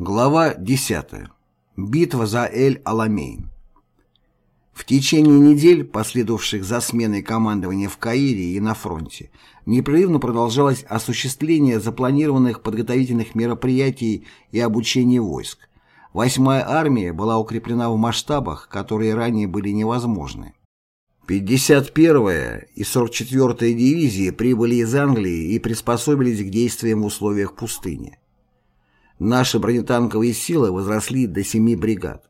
Глава 10. Битва за Эль-Аламейн. В течение недель, последовавших за сменой командования в Каире и на фронте, непрерывно продолжалось осуществление запланированных подготовительных мероприятий и обучение войск. Восьмая армия была укреплена в масштабах, которые ранее были невозможны. 51-я и 44-я дивизии прибыли из Англии и приспособились к действиям в условиях пустыни. Наши бронетанковые силы возросли до семи бригад,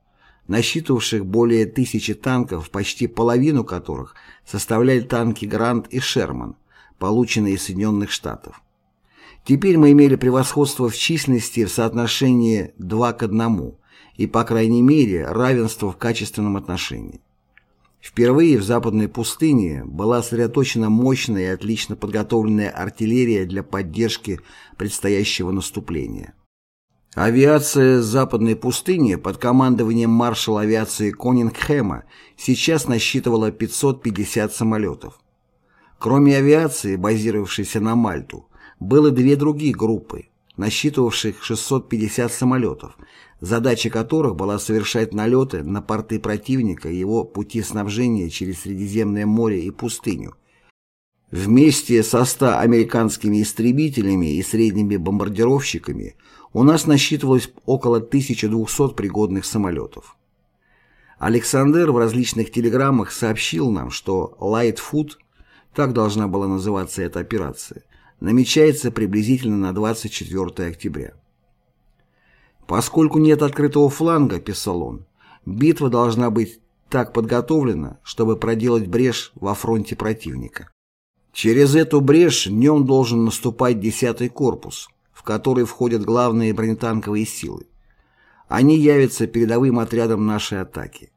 насчитывавших более тысячи танков, почти половину которых составляли танки «Грант» и «Шерман», полученные из Соединенных Штатов. Теперь мы имели превосходство в численности в соотношении 2 к 1 и, по крайней мере, равенство в качественном отношении. Впервые в Западной пустыне была сосредоточена мощная и отлично подготовленная артиллерия для поддержки предстоящего наступления. Авиация Западной пустыни под командованием маршала авиации Конингхэма сейчас насчитывала 550 самолетов. Кроме авиации, базировавшейся на Мальту, было две другие группы, насчитывавших 650 самолетов, задача которых была совершать налеты на порты противника и его пути снабжения через Средиземное море и пустыню, Вместе со 100 американскими истребителями и средними бомбардировщиками у нас насчитывалось около 1200 пригодных самолетов. Александр в различных телеграммах сообщил нам, что «Лайтфуд» так должна была называться эта операция, намечается приблизительно на 24 октября. Поскольку нет открытого фланга, писал он, битва должна быть так подготовлена, чтобы проделать брешь во фронте противника. Через эту брешь днем должен наступать 10-й корпус, который входят главные бронетанковые силы. Они явятся передовым отрядом нашей атаки.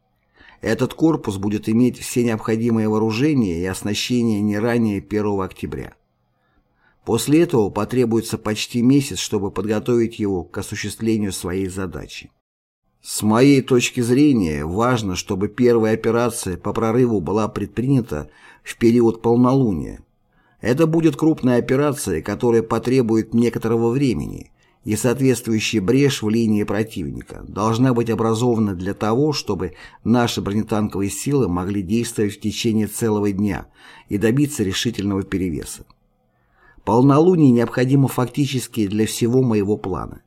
Этот корпус будет иметь все необходимые вооружения и оснащение не ранее 1 октября. После этого потребуется почти месяц, чтобы подготовить его к осуществлению своей задачи. С моей точки зрения, важно, чтобы первая операция по прорыву была предпринята в период полнолуния. Это будет крупная операция, которая потребует некоторого времени, и соответствующая брешь в линии противника должна быть образована для того, чтобы наши бронетанковые силы могли действовать в течение целого дня и добиться решительного перевеса. Полнолуние необходимо фактически для всего моего плана.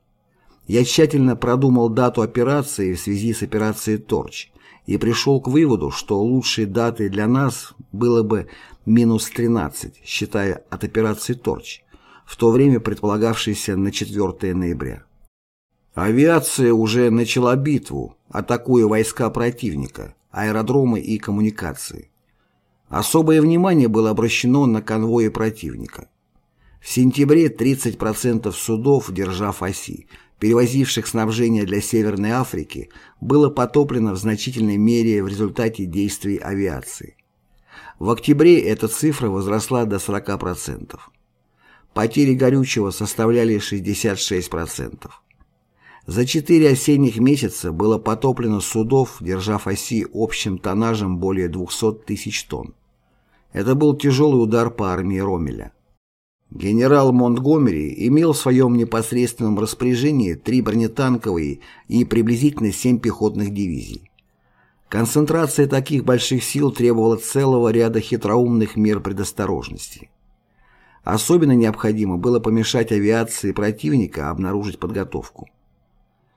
Я тщательно продумал дату операции в связи с операцией «Торч» и пришел к выводу, что лучшей датой для нас было бы минус 13, считая от операции «Торч», в то время предполагавшейся на 4 ноября. Авиация уже начала битву, атакуя войска противника, аэродромы и коммуникации. Особое внимание было обращено на конвои противника. В сентябре 30% судов, держав оси, перевозивших снабжение для Северной Африки, было потоплено в значительной мере в результате действий авиации. В октябре эта цифра возросла до 40%. Потери горючего составляли 66%. За четыре осенних месяца было потоплено судов, держав оси общим тоннажем более 200 тысяч тонн. Это был тяжелый удар по армии Ромеля. Генерал Монтгомери имел в своем непосредственном распоряжении три бронетанковые и приблизительно семь пехотных дивизий. Концентрация таких больших сил требовала целого ряда хитроумных мер предосторожности. Особенно необходимо было помешать авиации противника обнаружить подготовку.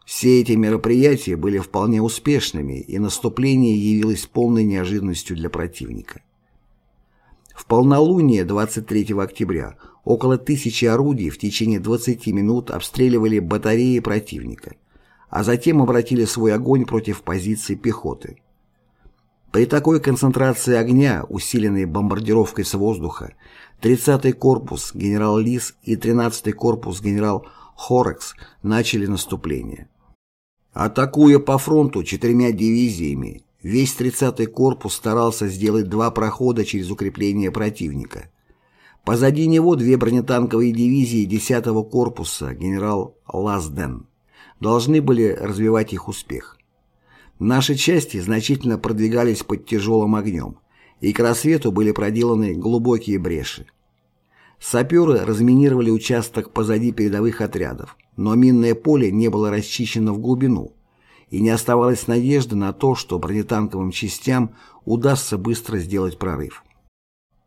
Все эти мероприятия были вполне успешными, и наступление явилось полной неожиданностью для противника. В полнолуние 23 октября около тысячи орудий в течение 20 минут обстреливали батареи противника, а затем обратили свой огонь против позиций пехоты. При такой концентрации огня, усиленной бомбардировкой с воздуха, 30-й корпус генерал Лис и 13-й корпус генерал Хорекс начали наступление. Атакуя по фронту четырьмя дивизиями, Весь 30-й корпус старался сделать два прохода через укрепление противника. Позади него две бронетанковые дивизии 10-го корпуса генерал Лазден должны были развивать их успех. Наши части значительно продвигались под тяжелым огнем, и к рассвету были проделаны глубокие бреши. Саперы разминировали участок позади передовых отрядов, но минное поле не было расчищено в глубину, и не оставалось надежды на то, что бронетанковым частям удастся быстро сделать прорыв.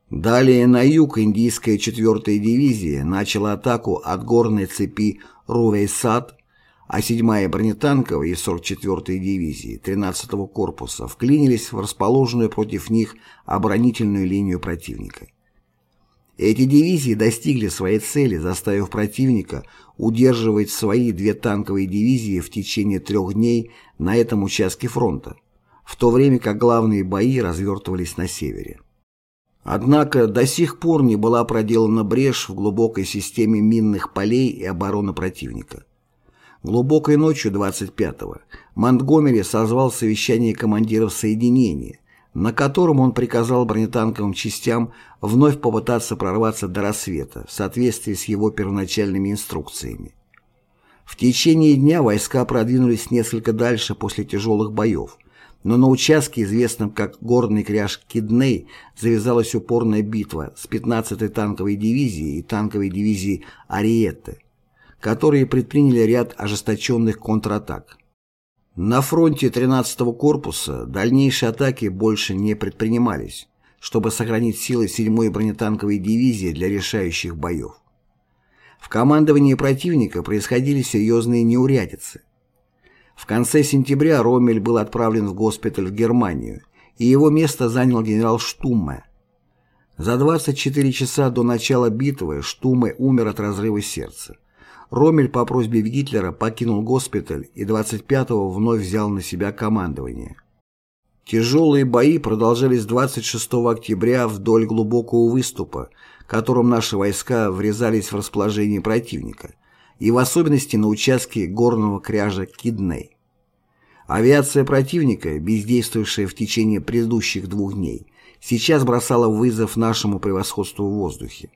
Далее на юг индийская 4-я дивизия начала атаку от горной цепи Рувейсад, а 7-я бронетанковая и 44-я дивизии 13-го корпуса вклинились в расположенную против них оборонительную линию противника. Эти дивизии достигли своей цели, заставив противника удерживать свои две танковые дивизии в течение трех дней на этом участке фронта, в то время как главные бои развертывались на севере. Однако до сих пор не была проделана брешь в глубокой системе минных полей и обороны противника. Глубокой ночью 25-го Монтгомери созвал совещание командиров соединения, на котором он приказал бронетанковым частям вновь попытаться прорваться до рассвета в соответствии с его первоначальными инструкциями. В течение дня войска продвинулись несколько дальше после тяжелых боев, но на участке, известном как горный кряж Кидней, завязалась упорная битва с 15-й танковой дивизией и танковой дивизией Ариетте, которые предприняли ряд ожесточенных контратак. На фронте 13-го корпуса дальнейшие атаки больше не предпринимались, чтобы сохранить силы 7-й бронетанковой дивизии для решающих боев. В командовании противника происходили серьезные неурядицы. В конце сентября Роммель был отправлен в госпиталь в Германию, и его место занял генерал Штумме. За 24 часа до начала битвы Штумме умер от разрыва сердца. Роммель по просьбе Гитлера покинул госпиталь и 25-го вновь взял на себя командование. Тяжелые бои продолжались 26 октября вдоль глубокого выступа, которым наши войска врезались в расположение противника, и в особенности на участке горного кряжа Кидней. Авиация противника, бездействовавшая в течение предыдущих двух дней, сейчас бросала вызов нашему превосходству в воздухе.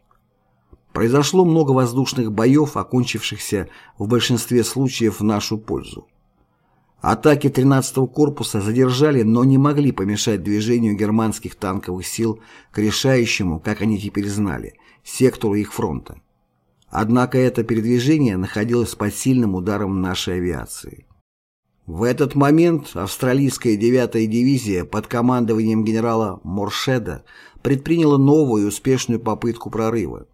Произошло много воздушных боев, окончившихся в большинстве случаев в нашу пользу. Атаки 13-го корпуса задержали, но не могли помешать движению германских танковых сил к решающему, как они теперь знали, сектору их фронта. Однако это передвижение находилось под сильным ударом нашей авиации. В этот момент австралийская 9-я дивизия под командованием генерала Моршеда предприняла новую успешную попытку прорыва.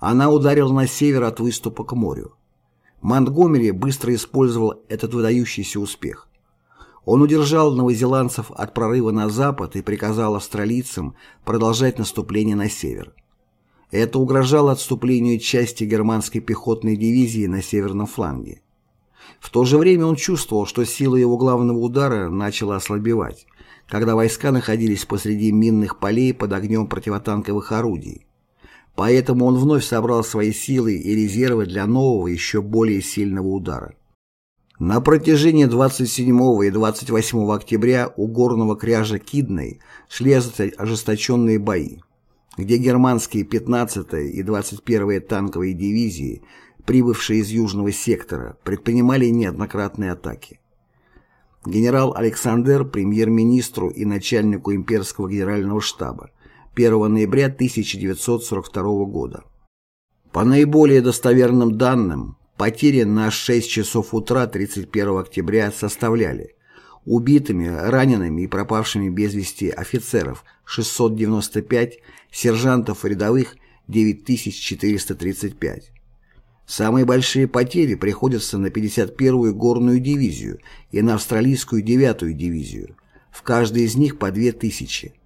Она ударила на север от выступа к морю. Монтгомери быстро использовал этот выдающийся успех. Он удержал новозеландцев от прорыва на запад и приказал австралийцам продолжать наступление на север. Это угрожало отступлению части германской пехотной дивизии на северном фланге. В то же время он чувствовал, что сила его главного удара начала ослабевать, когда войска находились посреди минных полей под огнем противотанковых орудий. Поэтому он вновь собрал свои силы и резервы для нового, еще более сильного удара. На протяжении 27 и 28 октября у горного кряжа Кидной шли ожесточенные бои, где германские 15-я и 21-я танковые дивизии, прибывшие из южного сектора, предпринимали неоднократные атаки. Генерал Александр премьер-министру и начальнику имперского генерального штаба 1 ноября 1942 года. По наиболее достоверным данным, потери на 6 часов утра 31 октября составляли убитыми, ранеными и пропавшими без вести офицеров 695, сержантов рядовых 9435. Самые большие потери приходятся на 51-ю горную дивизию и на австралийскую 9-ю дивизию, в каждой из них по 2000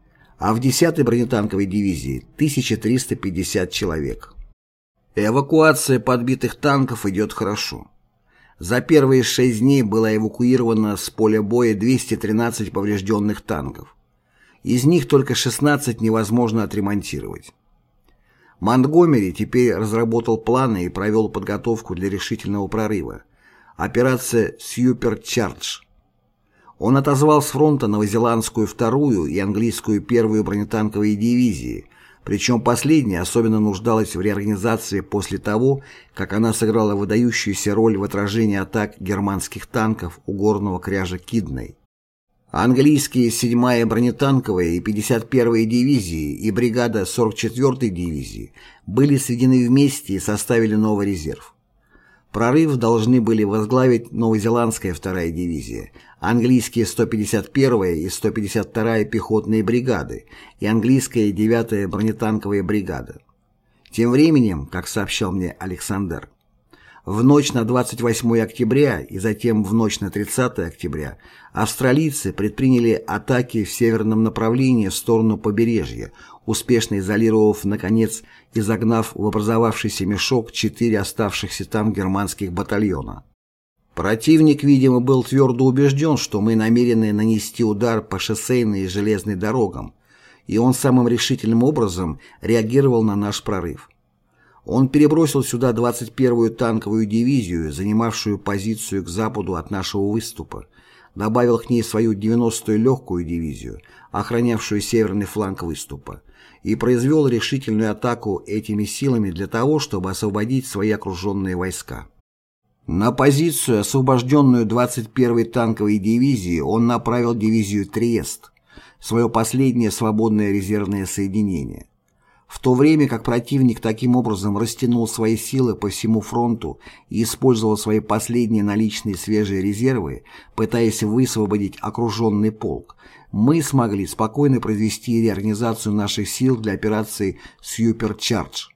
а в 10-й бронетанковой дивизии 1350 человек. Эвакуация подбитых танков идет хорошо. За первые шесть дней было эвакуировано с поля боя 213 поврежденных танков. Из них только 16 невозможно отремонтировать. Монтгомери теперь разработал планы и провел подготовку для решительного прорыва. Операция «Сьюпер Чардж» Он отозвал с фронта новозеландскую вторую и английскую первую бронетанковые дивизии, причем последняя особенно нуждалась в реорганизации после того, как она сыграла выдающуюся роль в отражении атак германских танков у горного кряжа Кидней. Английские 7-я бронетанковая и 51-я дивизии и бригада 44-й дивизии были сведены вместе и составили новый резерв. Прорыв должны были возглавить новозеландская 2-я дивизия, английские 151-я и 152-я пехотные бригады и английская 9-я бронетанковая бригада. Тем временем, как сообщал мне Александр, в ночь на 28 октября и затем в ночь на 30 октября австралийцы предприняли атаки в северном направлении в сторону побережья, успешно изолировав, наконец, и загнав в образовавшийся мешок четыре оставшихся там германских батальона. Противник, видимо, был твердо убежден, что мы намерены нанести удар по шоссейной и железной дорогам, и он самым решительным образом реагировал на наш прорыв. Он перебросил сюда 21-ю танковую дивизию, занимавшую позицию к западу от нашего выступа, добавил к ней свою 90-ю легкую дивизию, охранявшую северный фланг выступа, и произвел решительную атаку этими силами для того, чтобы освободить свои окруженные войска. На позицию, освобожденную 21-й танковой дивизией, он направил дивизию Триест, свое последнее свободное резервное соединение в то время как противник таким образом растянул свои силы по всему фронту и использовал свои последние наличные свежие резервы, пытаясь высвободить окруженный полк, мы смогли спокойно произвести реорганизацию наших сил для операции «Сьюперчардж».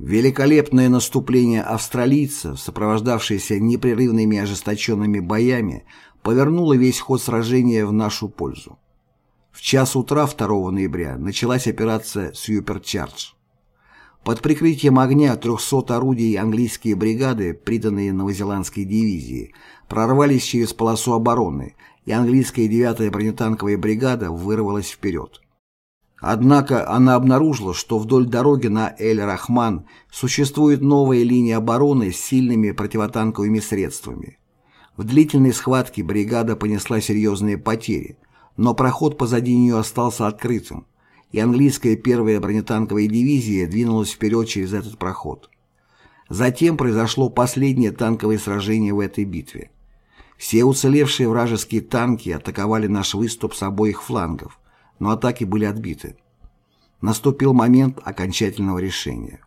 Великолепное наступление австралийцев, сопровождавшееся непрерывными ожесточенными боями, повернуло весь ход сражения в нашу пользу. В час утра 2 ноября началась операция «Сьюперчардж». Под прикрытием огня 300 орудий английские бригады, приданные новозеландской дивизии, прорвались через полосу обороны, и английская 9-я бронетанковая бригада вырвалась вперед. Однако она обнаружила, что вдоль дороги на Эль-Рахман существует новая линия обороны с сильными противотанковыми средствами. В длительной схватке бригада понесла серьезные потери, но проход позади нее остался открытым, и английская первая бронетанковая дивизия двинулась вперед через этот проход. Затем произошло последнее танковое сражение в этой битве. Все уцелевшие вражеские танки атаковали наш выступ с обоих флангов, но атаки были отбиты. Наступил момент окончательного решения.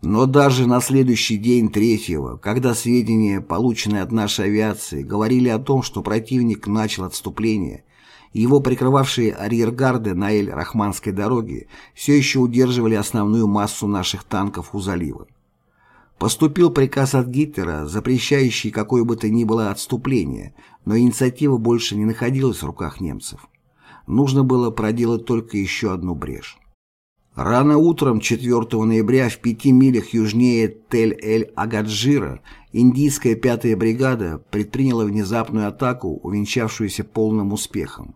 Но даже на следующий день третьего, когда сведения, полученные от нашей авиации, говорили о том, что противник начал отступление, его прикрывавшие арьергарды на Эль-Рахманской дороге все еще удерживали основную массу наших танков у залива. Поступил приказ от Гитлера, запрещающий какое бы то ни было отступление, но инициатива больше не находилась в руках немцев. Нужно было проделать только еще одну брешь. Рано утром 4 ноября в пяти милях южнее Тель-эль-Агаджира индийская пятая бригада предприняла внезапную атаку, увенчавшуюся полным успехом.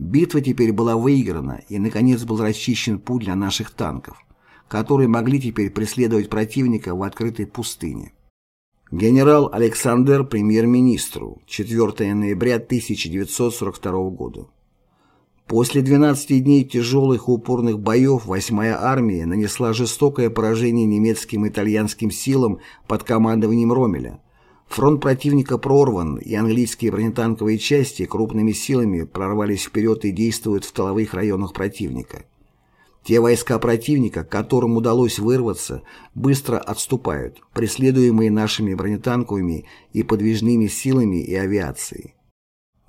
Битва теперь была выиграна, и, наконец, был расчищен путь для наших танков, которые могли теперь преследовать противника в открытой пустыне. Генерал Александр премьер-министру 4 ноября 1942 года. После 12 дней тяжелых упорных боев 8-я армия нанесла жестокое поражение немецким и итальянским силам под командованием Ромеля, Фронт противника прорван, и английские бронетанковые части крупными силами прорвались вперед и действуют в тыловых районах противника. Те войска противника, которым удалось вырваться, быстро отступают, преследуемые нашими бронетанковыми и подвижными силами и авиацией.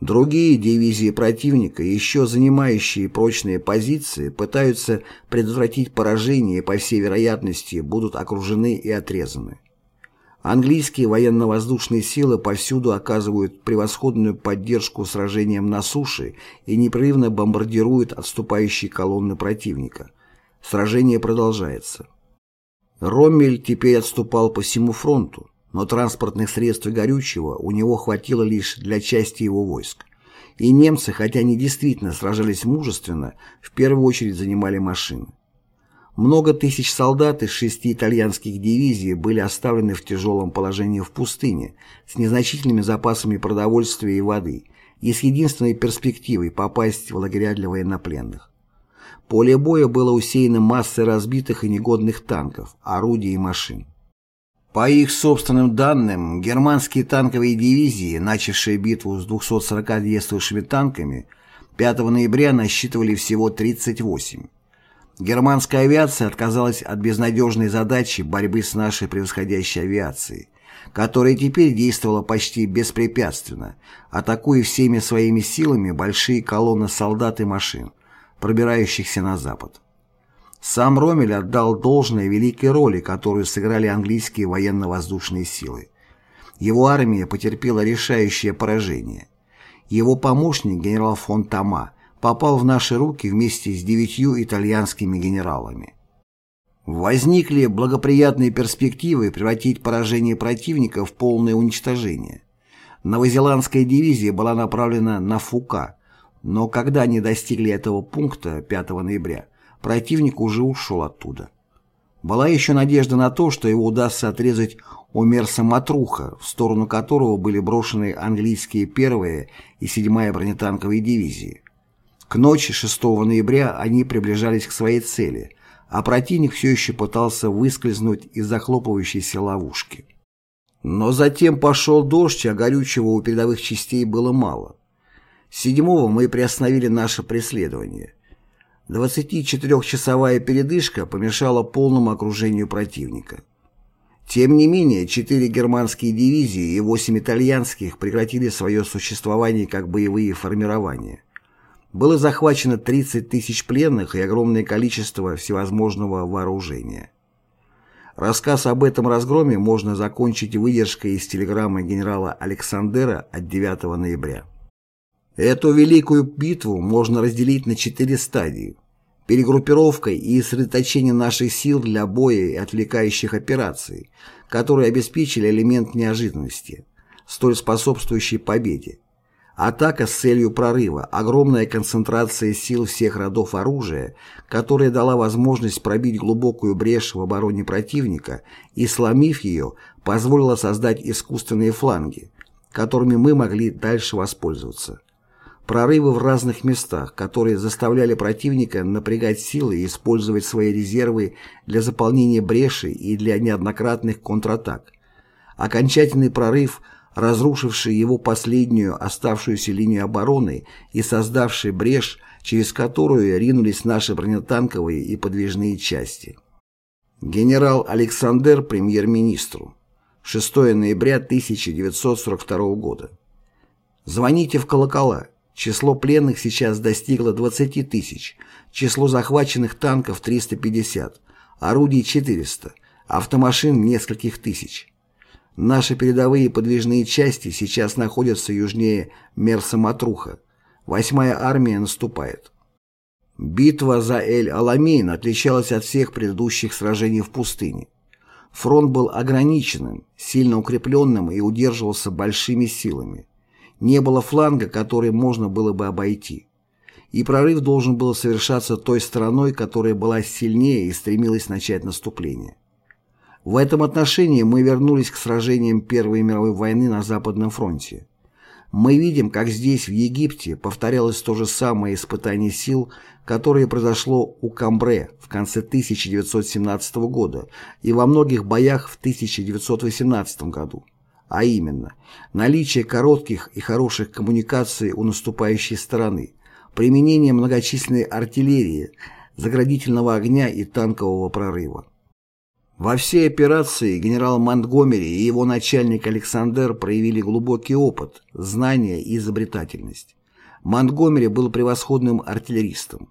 Другие дивизии противника, еще занимающие прочные позиции, пытаются предотвратить поражение и, по всей вероятности, будут окружены и отрезаны. Английские военно-воздушные силы повсюду оказывают превосходную поддержку сражениям на суше и непрерывно бомбардируют отступающие колонны противника. Сражение продолжается. Роммель теперь отступал по всему фронту, но транспортных средств и горючего у него хватило лишь для части его войск. И немцы, хотя они действительно сражались мужественно, в первую очередь занимали машины. Много тысяч солдат из шести итальянских дивизий были оставлены в тяжелом положении в пустыне с незначительными запасами продовольствия и воды и с единственной перспективой попасть в лагеря для военнопленных. Поле боя было усеяно массой разбитых и негодных танков, орудий и машин. По их собственным данным, германские танковые дивизии, начавшие битву с 240 действовавшими танками, 5 ноября насчитывали всего 38. Германская авиация отказалась от безнадежной задачи борьбы с нашей превосходящей авиацией, которая теперь действовала почти беспрепятственно, атакуя всеми своими силами большие колонны солдат и машин, пробирающихся на запад. Сам Ромель отдал должное великой роли, которую сыграли английские военно-воздушные силы. Его армия потерпела решающее поражение. Его помощник, генерал фон Тома, попал в наши руки вместе с девятью итальянскими генералами. Возникли благоприятные перспективы превратить поражение противника в полное уничтожение. Новозеландская дивизия была направлена на Фука, но когда они достигли этого пункта 5 ноября, противник уже ушел оттуда. Была еще надежда на то, что его удастся отрезать у Мерса Матруха, в сторону которого были брошены английские 1 и 7 бронетанковые дивизии. К ночи 6 ноября они приближались к своей цели, а противник все еще пытался выскользнуть из захлопывающейся ловушки. Но затем пошел дождь, а горючего у передовых частей было мало. Седьмого мы приостановили наше преследование. 24-часовая передышка помешала полному окружению противника. Тем не менее, четыре германские дивизии и восемь итальянских прекратили свое существование как боевые формирования. Было захвачено 30 тысяч пленных и огромное количество всевозможного вооружения. Рассказ об этом разгроме можно закончить выдержкой из телеграммы генерала Александера от 9 ноября. Эту великую битву можно разделить на четыре стадии. Перегруппировкой и сосредоточением наших сил для боя и отвлекающих операций, которые обеспечили элемент неожиданности, столь способствующий победе. Атака с целью прорыва, огромная концентрация сил всех родов оружия, которая дала возможность пробить глубокую брешь в обороне противника и, сломив ее, позволила создать искусственные фланги, которыми мы могли дальше воспользоваться прорывы в разных местах, которые заставляли противника напрягать силы и использовать свои резервы для заполнения брешей и для неоднократных контратак. Окончательный прорыв, разрушивший его последнюю оставшуюся линию обороны и создавший брешь, через которую ринулись наши бронетанковые и подвижные части. Генерал Александр премьер-министру. 6 ноября 1942 года. Звоните в колокола. Число пленных сейчас достигло 20 тысяч, число захваченных танков 350, орудий 400, автомашин нескольких тысяч. Наши передовые подвижные части сейчас находятся южнее Мерса-Матруха. Восьмая армия наступает. Битва за Эль-Аламейн отличалась от всех предыдущих сражений в пустыне. Фронт был ограниченным, сильно укрепленным и удерживался большими силами. Не было фланга, который можно было бы обойти. И прорыв должен был совершаться той стороной, которая была сильнее и стремилась начать наступление. В этом отношении мы вернулись к сражениям Первой мировой войны на Западном фронте. Мы видим, как здесь, в Египте, повторялось то же самое испытание сил, которое произошло у Камбре в конце 1917 года и во многих боях в 1918 году а именно наличие коротких и хороших коммуникаций у наступающей стороны, применение многочисленной артиллерии, заградительного огня и танкового прорыва. Во всей операции генерал Монтгомери и его начальник Александр проявили глубокий опыт, знания и изобретательность. Монтгомери был превосходным артиллеристом.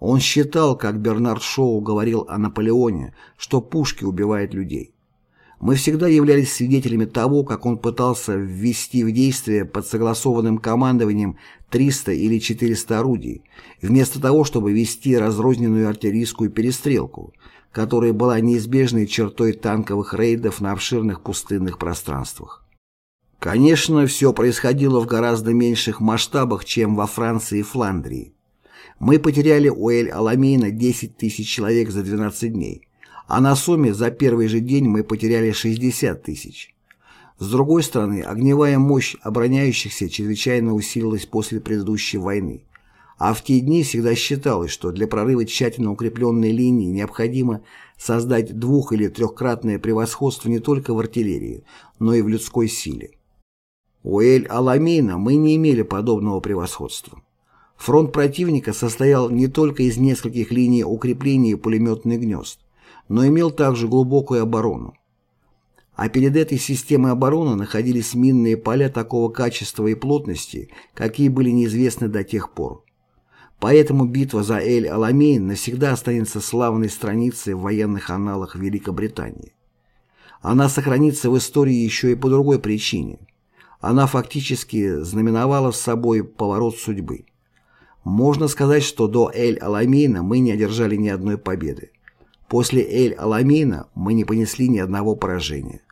Он считал, как Бернард Шоу говорил о Наполеоне, что пушки убивают людей. Мы всегда являлись свидетелями того, как он пытался ввести в действие под согласованным командованием 300 или 400 орудий, вместо того, чтобы вести разрозненную артиллерийскую перестрелку, которая была неизбежной чертой танковых рейдов на обширных пустынных пространствах. Конечно, все происходило в гораздо меньших масштабах, чем во Франции и Фландрии. Мы потеряли у Эль-Аламейна 10 тысяч человек за 12 дней, а на сумме за первый же день мы потеряли 60 тысяч. С другой стороны, огневая мощь обороняющихся чрезвычайно усилилась после предыдущей войны, А в те дни всегда считалось, что для прорыва тщательно укрепленной линии необходимо создать двух- или трехкратное превосходство не только в артиллерии, но и в людской силе. У Эль-Аламейна мы не имели подобного превосходства. Фронт противника состоял не только из нескольких линий укреплений и пулеметных гнезд, но имел также глубокую оборону. А перед этой системой обороны находились минные поля такого качества и плотности, какие были неизвестны до тех пор. Поэтому битва за Эль-Аламейн навсегда останется славной страницей в военных анналах Великобритании. Она сохранится в истории еще и по другой причине. Она фактически знаменовала с собой поворот судьбы. Можно сказать, что до Эль-Аламейна мы не одержали ни одной победы. После Эль-Аламейна мы не понесли ни одного поражения.